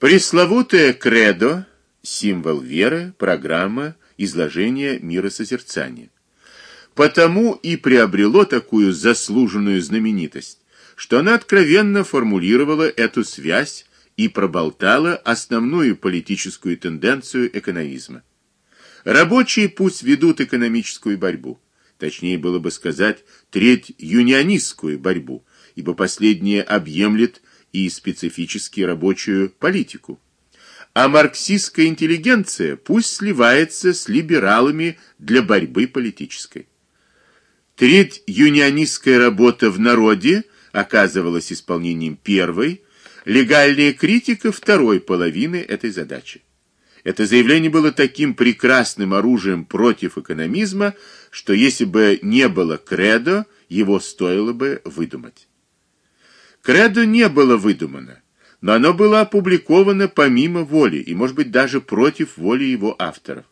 Пресловутое кредо символ веры, программа изложения миросозерцания. Потому и приобрело такую заслуженную знаменитость, что она откровенно формулировала эту связь и проболтала основную политическую тенденцию экономизма. Рабочие пусть ведут экономическую борьбу, точнее было бы сказать, треть юнионистскую борьбу, ибо последняя объемлет и специфически рабочую политику. А марксистская интеллигенция пусть сливается с либералами для борьбы политической. Треть юнионистская работа в народе оказывалась исполнением первой, легальная критика второй половины этой задачи. Это заявление было таким прекрасным оружием против экономизма, что если бы не было кредо, его стоило бы выдумать. Кредо не было выдумано, но оно было опубликовано помимо воли и, может быть, даже против воли его авторов.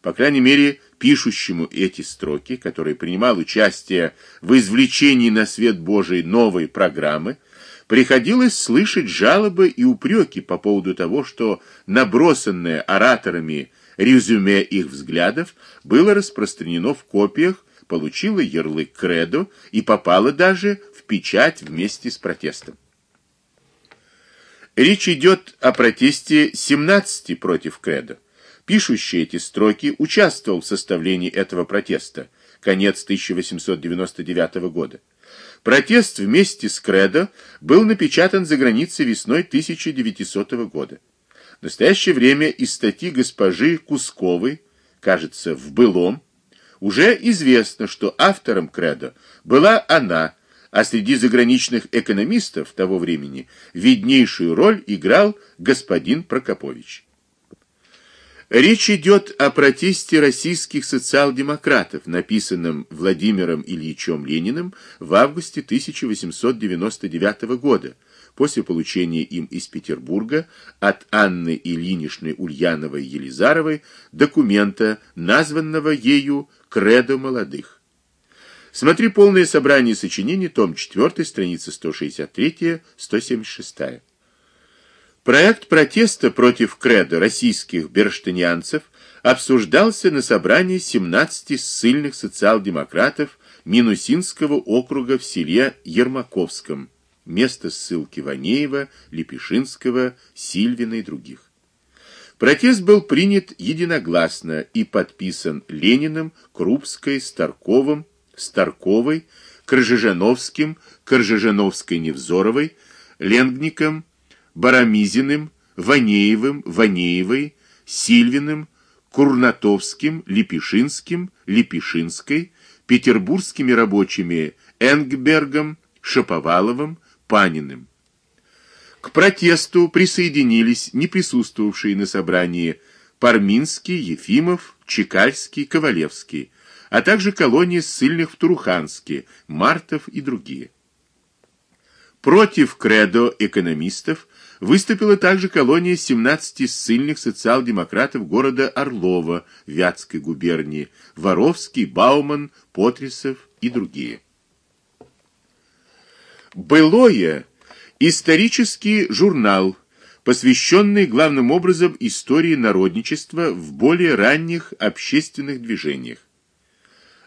По крайней мере, пишущему эти строки, который принимал участие в извлечении на свет Божий новой программы, приходилось слышать жалобы и упреки по поводу того, что набросанное ораторами резюме их взглядов было распространено в копиях, получило ярлык кредо и попало даже печать вместе с протестом. Речь идет о протесте 17 против кредо. Пишущий эти строки участвовал в составлении этого протеста, конец 1899 года. Протест вместе с кредо был напечатан за границей весной 1900 года. В настоящее время из статьи госпожи Кусковой, кажется, в былом, уже известно, что автором кредо была она, а среди заграничных экономистов того времени виднейшую роль играл господин Прокопович. Речь идет о протесте российских социал-демократов, написанном Владимиром Ильичем Лениным в августе 1899 года, после получения им из Петербурга от Анны Ильиничны Ульяновой-Елизаровой документа, названного ею «Кредо молодых». Смотри полное собрание сочинений, том 4, страница 163-176. Проект протеста против кредо российских берштынянцев обсуждался на собрании 17 ссыльных социал-демократов Минусинского округа в селе Ермаковском, место ссылки Ванеева, Лепешинского, Сильвина и других. Протест был принят единогласно и подписан Лениным, Крупской, Старковым, Старковой, Крыжижановским, Крыжижановской-Невзоровой, Ленгником, Барамизиным, Ванеевым, Ванеевой, Сильвиным, Курнатовским, Лепешинским, Лепешинской, петербургскими рабочими Энгбергом, Шаповаловым, Паниным. К протесту присоединились не присутствовавшие на собрании Парминский, Ефимов, Чекальский, Ковалевский, а также колонии ссыльных в Туруханске, Мартов и другие. Против кредо экономистов выступила также колония 17 ссыльных социал-демократов города Орлова Вятской губернии, Воровский, Бауман, Потрисов и другие. Былое исторический журнал, посвященный главным образом истории народничества в более ранних общественных движениях.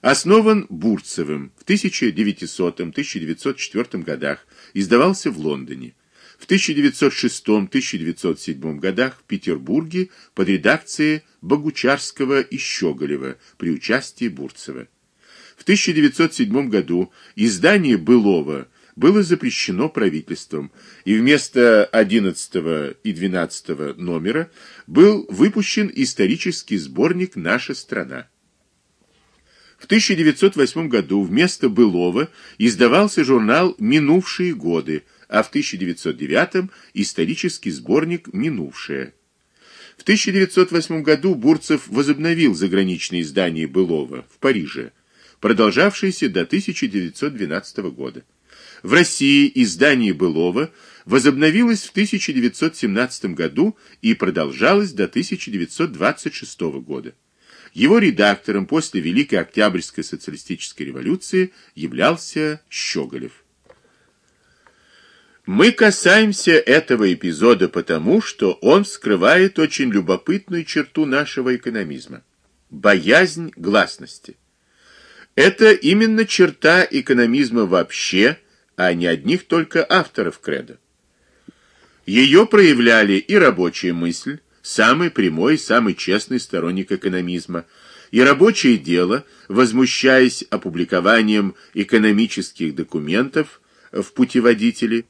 Основан Бурцевым в 1900-1904 годах, издавался в Лондоне. В 1906-1907 годах в Петербурге под редакцией Богучарского и Щеголева при участии Бурцева. В 1907 году издание Былова было запрещено правительством, и вместо 11 и 12 номера был выпущен исторический сборник «Наша страна». В 1908 году вместо былого издавался журнал «Минувшие годы», а в 1909 исторический сборник «Минувшее». В 1908 году Бурцев возобновил заграничное издание былого в Париже, продолжавшееся до 1912 года. В России издание былого возобновилось в 1917 году и продолжалось до 1926 года. Его редактором после Великой Октябрьской социалистической революции являлся Щеголев. Мы касаемся этого эпизода потому, что он скрывает очень любопытную черту нашего экономизма боязнь гласности. Это именно черта экономизма вообще, а не одних только авторов кредо. Ее проявляли и рабочая мысль, самый прямой, самый честный сторонник экономизма, и рабочее дело, возмущаясь опубликованием экономических документов в путеводителе,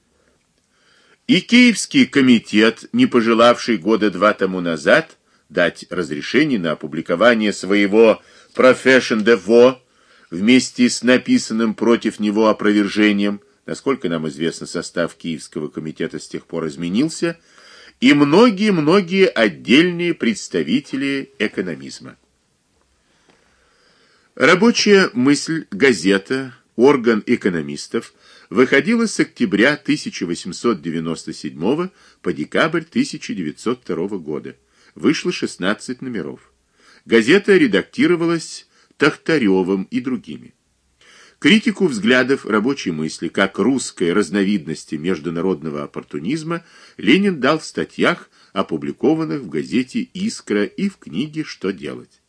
и Киевский комитет, не пожелавший года два тому назад дать разрешение на опубликование своего «Profession de Vo» вместе с написанным против него опровержением, насколько нам известно, состав Киевского комитета с тех пор изменился, и многие-многие отдельные представители экономизма. Рабочая мысль, газета, орган экономистов выходила с октября 1897 по декабрь 1902 года. Вышло 16 номеров. Газета редактировалась Тахтаревым и другими. Критику взглядов рабочей мысли как русской разновидности международного оппортунизма Ленин дал в статьях, опубликованных в газете «Искра» и в книге «Что делать?».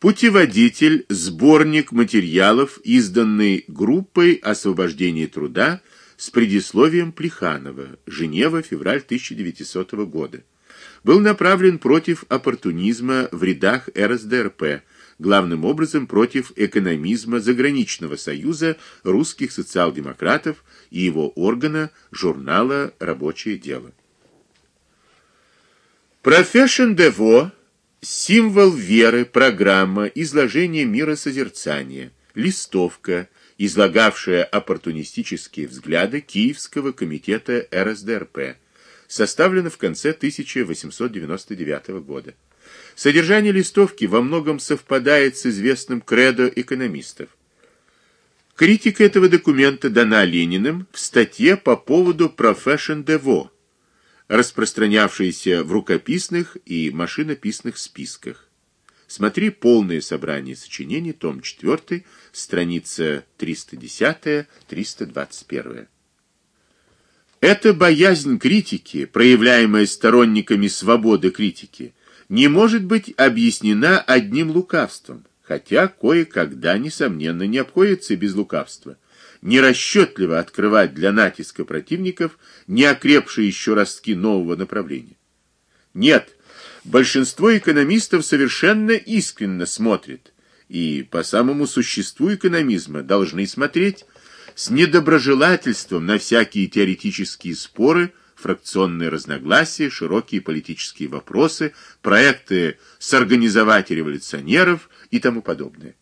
Путеводитель, сборник материалов, изданный группой освобождения труда с предисловием Плеханова, Женева, февраль 1900 года, был направлен против оппортунизма в рядах РСДРП, главным образом против экономизма заграничного союза русских социал-демократов и его органа журнала «Рабочее дело». Profession Дево символ веры, программа, изложение мира созерцания, листовка, излагавшая оппортунистические взгляды Киевского комитета РСДРП, составлена в конце 1899 года. Содержание листовки во многом совпадает с известным кредо экономистов. Критика этого документа дана Лениным в статье по поводу Profession Devo, распространявшейся в рукописных и машинописных списках. Смотри полное собрание сочинений, том 4, страница 310-321. Эта боязнь критики, проявляемая сторонниками свободы критики, не может быть объяснена одним лукавством, хотя кое-когда, несомненно, не обходится без лукавства. Нерасчетливо открывать для натиска противников неокрепшие еще ростки нового направления. Нет, большинство экономистов совершенно искренно смотрит, и по самому существу экономизма должны смотреть с недоброжелательством на всякие теоретические споры, фракционные разногласия, широкие политические вопросы, проекты сорганизовать революционеров и тому подобное.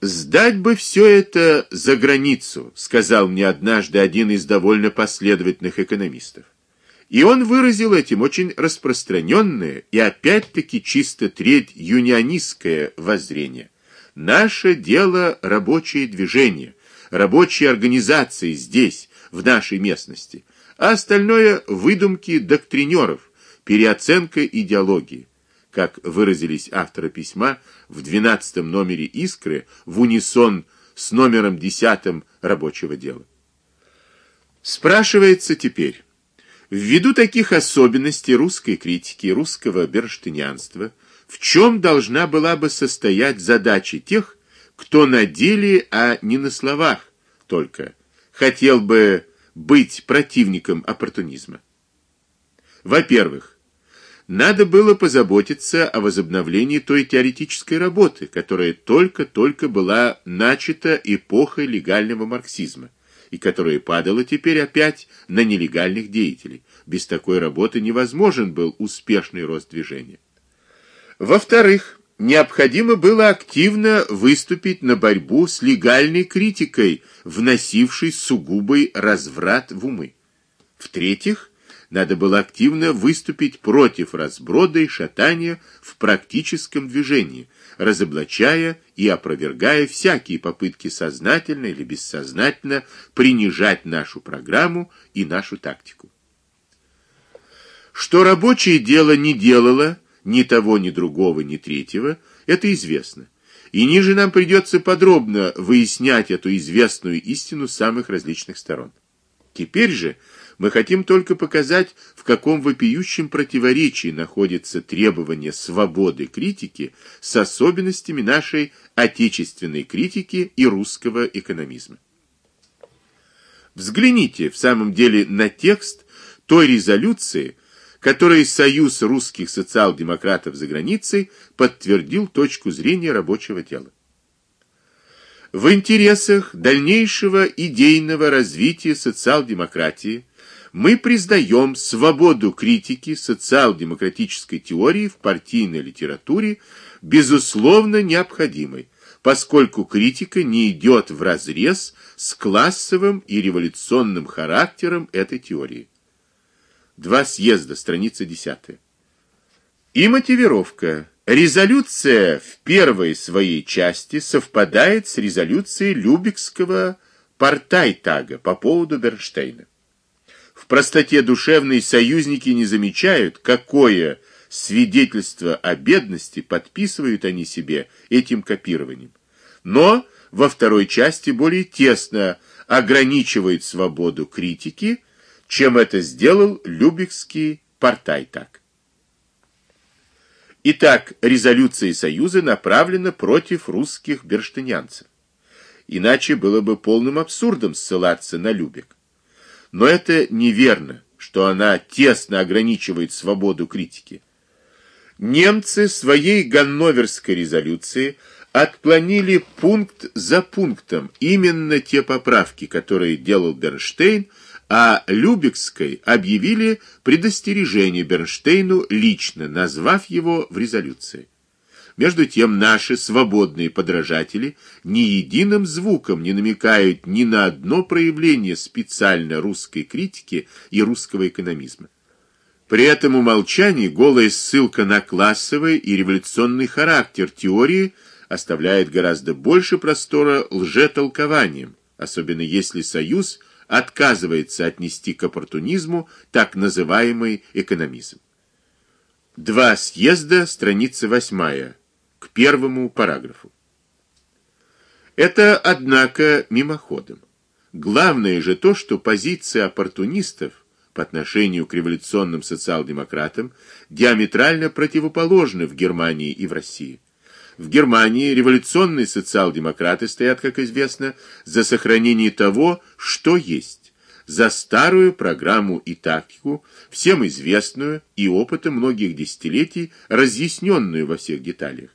«Сдать бы все это за границу», — сказал мне однажды один из довольно последовательных экономистов. И он выразил этим очень распространенное и опять-таки чисто треть юнионистское воззрение. Наше дело — рабочее движение, рабочие организации здесь, в нашей местности — а остальное выдумки доктринеров, переоценка идеологии. Как выразились авторы письма в 12 номере Искры в унисон с номером 10 рабочего дела. Спрашивается теперь, ввиду таких особенностей русской критики, русского берштынянства, в чем должна была бы состоять задача тех, кто на деле, а не на словах только, хотел бы быть противником оппортунизма? Во-первых, надо было позаботиться о возобновлении той теоретической работы, которая только-только была начата эпохой легального марксизма и которая падала теперь опять на нелегальных деятелей. Без такой работы невозможен был успешный рост движения. Во-вторых, необходимо было активно выступить на борьбу с легальной критикой, вносившей сугубый разврат в умы. В-третьих, надо было активно выступить против разброда и шатания в практическом движении, разоблачая и опровергая всякие попытки сознательно или бессознательно принижать нашу программу и нашу тактику. Что рабочее дело не делало, ни того, ни другого, ни третьего, это известно. И ниже нам придется подробно выяснять эту известную истину с самых различных сторон. Теперь же мы хотим только показать, в каком вопиющем противоречии находится требование свободы критики с особенностями нашей отечественной критики и русского экономизма. Взгляните в самом деле на текст той резолюции, которой Союз русских социал-демократов за границей подтвердил точку зрения рабочего дела. В интересах дальнейшего идейного развития социал-демократии мы признаем свободу критики социал-демократической теории в партийной литературе безусловно необходимой, поскольку критика не идет вразрез с классовым и революционным характером этой теории. Два съезда, страница 10. И мотивировка. Резолюция в первой своей части совпадает с резолюцией Любекского Партайтага по поводу Бернштейна. В простоте душевной союзники не замечают, какое свидетельство о бедности подписывают они себе этим копированием. Но во второй части более тесно ограничивает свободу критики, чем это сделал Любекский Партайтаг. Итак, резолюция Союза направлена против русских берштынянцев. Иначе было бы полным абсурдом ссылаться на Любек. Но это неверно, что она тесно ограничивает свободу критики. Немцы своей Ганноверской резолюции отклонили пункт за пунктом именно те поправки, которые делал Бернштейн, а Любекской объявили предостережение Бернштейну лично, назвав его в резолюции. Между тем наши свободные подражатели ни единым звуком не намекают ни на одно проявление специально русской критики и русского экономизма. При этом умолчании голая ссылка на классовый и революционный характер теории оставляет гораздо больше простора лжетолкованиям, особенно если союз – отказывается отнести к оппортунизму так называемый экономизм. Два съезда, страница 8, к первому параграфу. Это, однако, мимоходом. Главное же то, что позиция оппортунистов по отношению к революционным социал-демократам диаметрально противоположны в Германии и в России. В Германии революционные социал-демократы стоят, как известно, за сохранение того, что есть, за старую программу и тактику, всем известную и опытом многих десятилетий разъясненную во всех деталях.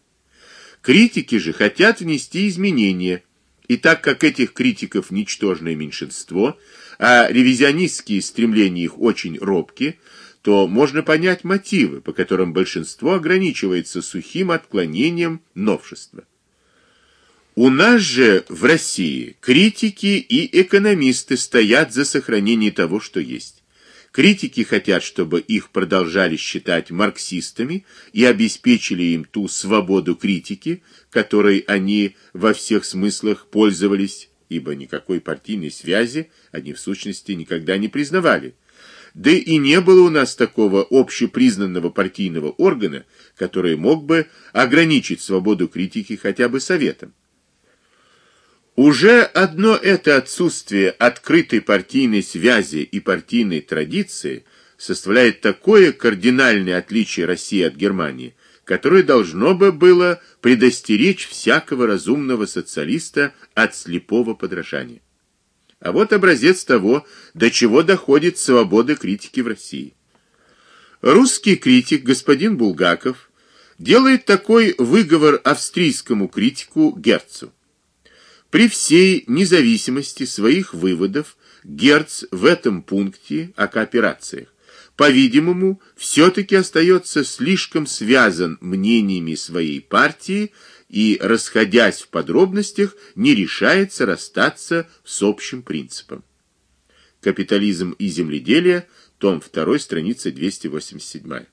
Критики же хотят внести изменения, и так как этих критиков ничтожное меньшинство, а ревизионистские стремления их очень робки, то можно понять мотивы, по которым большинство ограничивается сухим отклонением новшества. У нас же в России критики и экономисты стоят за сохранение того, что есть. Критики хотят, чтобы их продолжали считать марксистами и обеспечили им ту свободу критики, которой они во всех смыслах пользовались, ибо никакой партийной связи они в сущности никогда не признавали. Да и не было у нас такого общепризнанного партийного органа, который мог бы ограничить свободу критики хотя бы советом. Уже одно это отсутствие открытой партийной связи и партийной традиции составляет такое кардинальное отличие России от Германии, которое должно бы было предостеречь всякого разумного социалиста от слепого подражания. А вот образец того, до чего доходит свобода критики в России. Русский критик господин Булгаков делает такой выговор австрийскому критику Герцу. При всей независимости своих выводов Герц в этом пункте о кооперациях, по-видимому, все таки остается слишком связан мнениями своей партии и, расходясь в подробностях, не решается расстаться с общим принципом. Капитализм и земледелие, том 2, страница 287.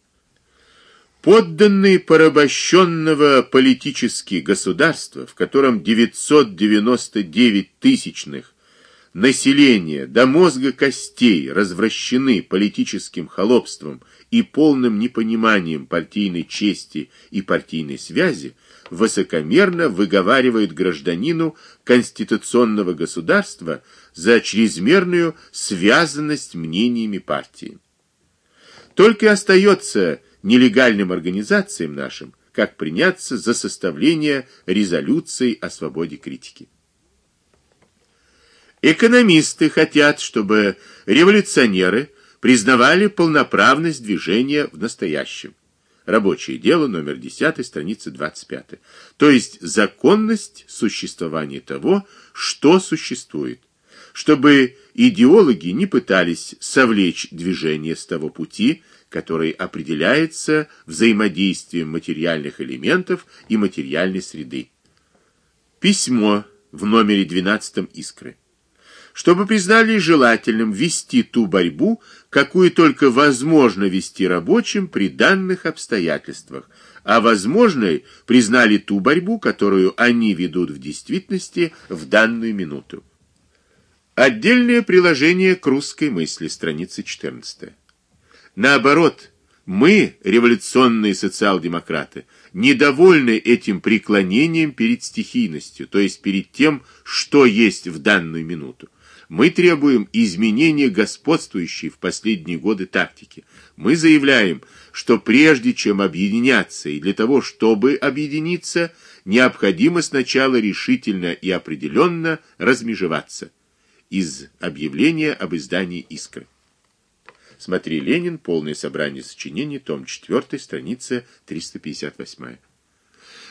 Подданные порабощенного политически государства, в котором 999 тысячных население до мозга костей развращены политическим холопством и полным непониманием партийной чести и партийной связи, высокомерно выговаривают гражданину конституционного государства за чрезмерную связанность мнениями партии. Только остается нелегальным организациям нашим, как приняться за составление резолюций о свободе критики. Экономисты хотят, чтобы революционеры признавали полноправность движения в настоящем. Рабочее дело, номер 10, страница 25. То есть законность существования того, что существует. Чтобы идеологи не пытались совлечь движение с того пути, который определяется взаимодействием материальных элементов и материальной среды. Письмо в номере 12 Искры чтобы признали желательным вести ту борьбу, какую только возможно вести рабочим при данных обстоятельствах, а возможной признали ту борьбу, которую они ведут в действительности в данную минуту. Отдельное приложение к русской мысли, страница 14. Наоборот, мы, революционные социал-демократы, недовольны этим преклонением перед стихийностью, то есть перед тем, что есть в данную минуту. Мы требуем изменения господствующей в последние годы тактики. Мы заявляем, что прежде чем объединяться и для того, чтобы объединиться, необходимо сначала решительно и определенно размежеваться. Из объявления об издании Искры. Смотри Ленин, полное собрание сочинений, том 4, страница 358.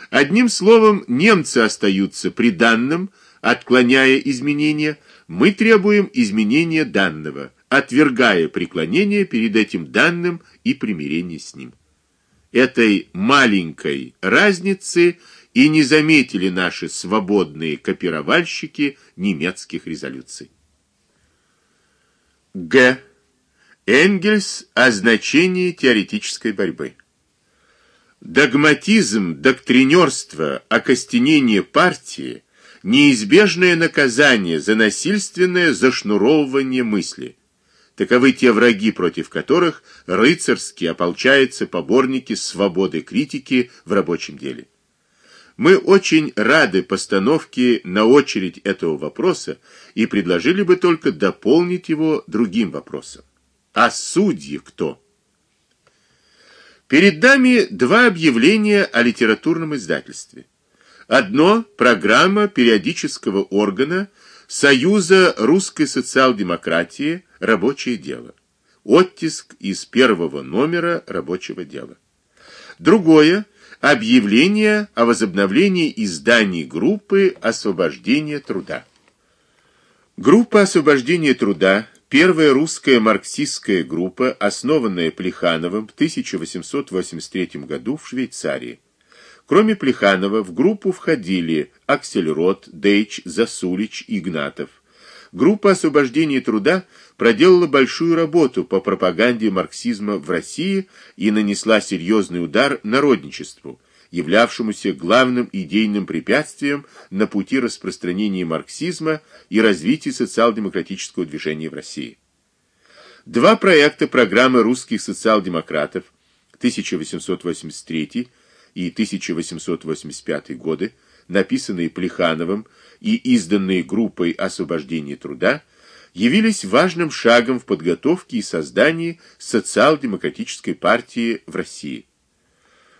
Одним словом, немцы остаются при данном, отклоняя изменения, мы требуем изменения данного, отвергая преклонение перед этим данным и примирение с ним. Этой маленькой разницы и не заметили наши свободные копировальщики немецких резолюций. Г. Энгельс о значении теоретической борьбы. Догматизм, доктринерство, окостенение партии неизбежное наказание за насильственное зашнуровывание мысли. Таковы те враги, против которых рыцарски ополчаются поборники свободы критики в рабочем деле. Мы очень рады постановке на очередь этого вопроса и предложили бы только дополнить его другим вопросом. А судьи кто? Перед нами два объявления о литературном издательстве. Одно программа периодического органа Союза русской социал-демократии Рабочее дело. Оттиск из первого номера Рабочего дела. Другое объявление о возобновлении изданий группы освобождения труда. Группа освобождения труда Первая русская марксистская группа, основанная Плехановым в 1883 году в Швейцарии. Кроме Плеханова в группу входили Аксельрод, Дейч, Засулич, Игнатов. Группа освобождения труда проделала большую работу по пропаганде марксизма в России и нанесла серьезный удар народничеству, являвшемуся главным идейным препятствием на пути распространения марксизма и развития социал-демократического движения в России. Два проекта программы русских социал-демократов 1883 и 1885 годы, написанные Плехановым и изданные группой освобождения труда, явились важным шагом в подготовке и создании социал-демократической партии в России.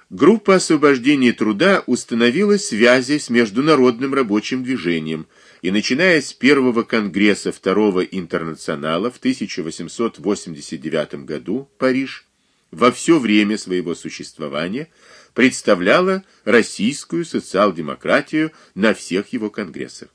Группа освобождения труда установила связи с международным рабочим движением и, начиная с первого конгресса Второго интернационала в 1889 году, Париж, во все время своего существования представляла российскую социал-демократию на всех его конгрессах.